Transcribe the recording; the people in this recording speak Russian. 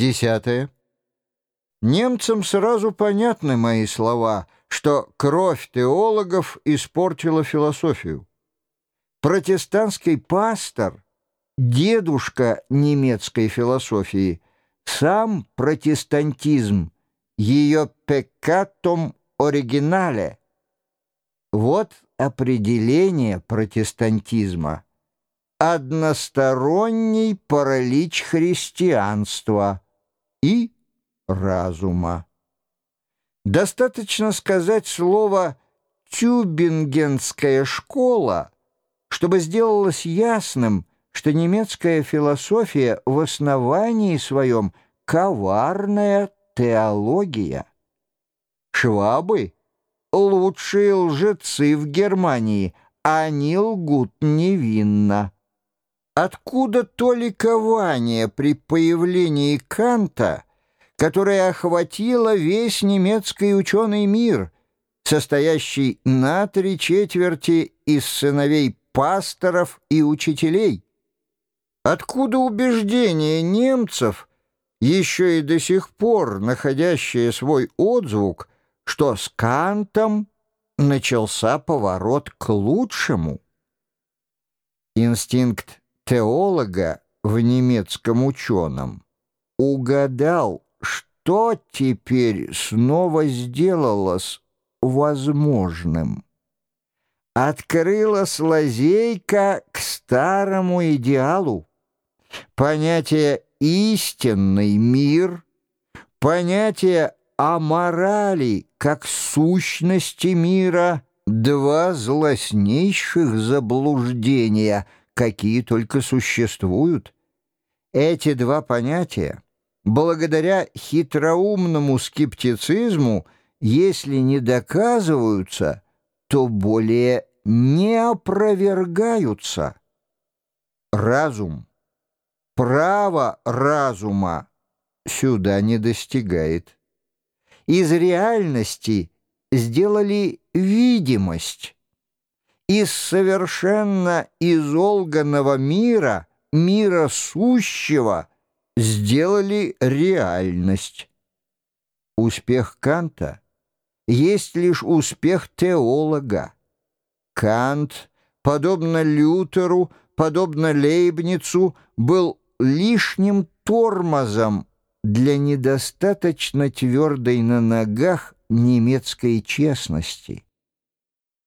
Десятое. Немцам сразу понятны мои слова, что кровь теологов испортила философию. Протестантский пастор, дедушка немецкой философии, сам протестантизм, ее пекатом оригинале. Вот определение протестантизма. Односторонний паралич христианства и разума. Достаточно сказать слово «тюбингенская школа», чтобы сделалось ясным, что немецкая философия в основании своем коварная теология. Швабы — лучшие лжецы в Германии, они лгут невинно. Откуда то ликование при появлении Канта, которое охватило весь немецкий ученый мир, состоящий на три четверти из сыновей пасторов и учителей? Откуда убеждение немцев, еще и до сих пор находящее свой отзвук, что с Кантом начался поворот к лучшему? Инстинкт теолога в немецком ученом угадал, что теперь снова сделалось возможным. Открылась лазейка к старому идеалу. Понятие «истинный мир», понятие о морали как сущности мира — два злостнейших заблуждения — какие только существуют. Эти два понятия, благодаря хитроумному скептицизму, если не доказываются, то более не опровергаются. Разум, право разума сюда не достигает. Из реальности сделали видимость, из совершенно изолганного мира, мира сущего, сделали реальность. Успех Канта есть лишь успех теолога. Кант, подобно Лютеру, подобно Лейбницу, был лишним тормозом для недостаточно твердой на ногах немецкой честности.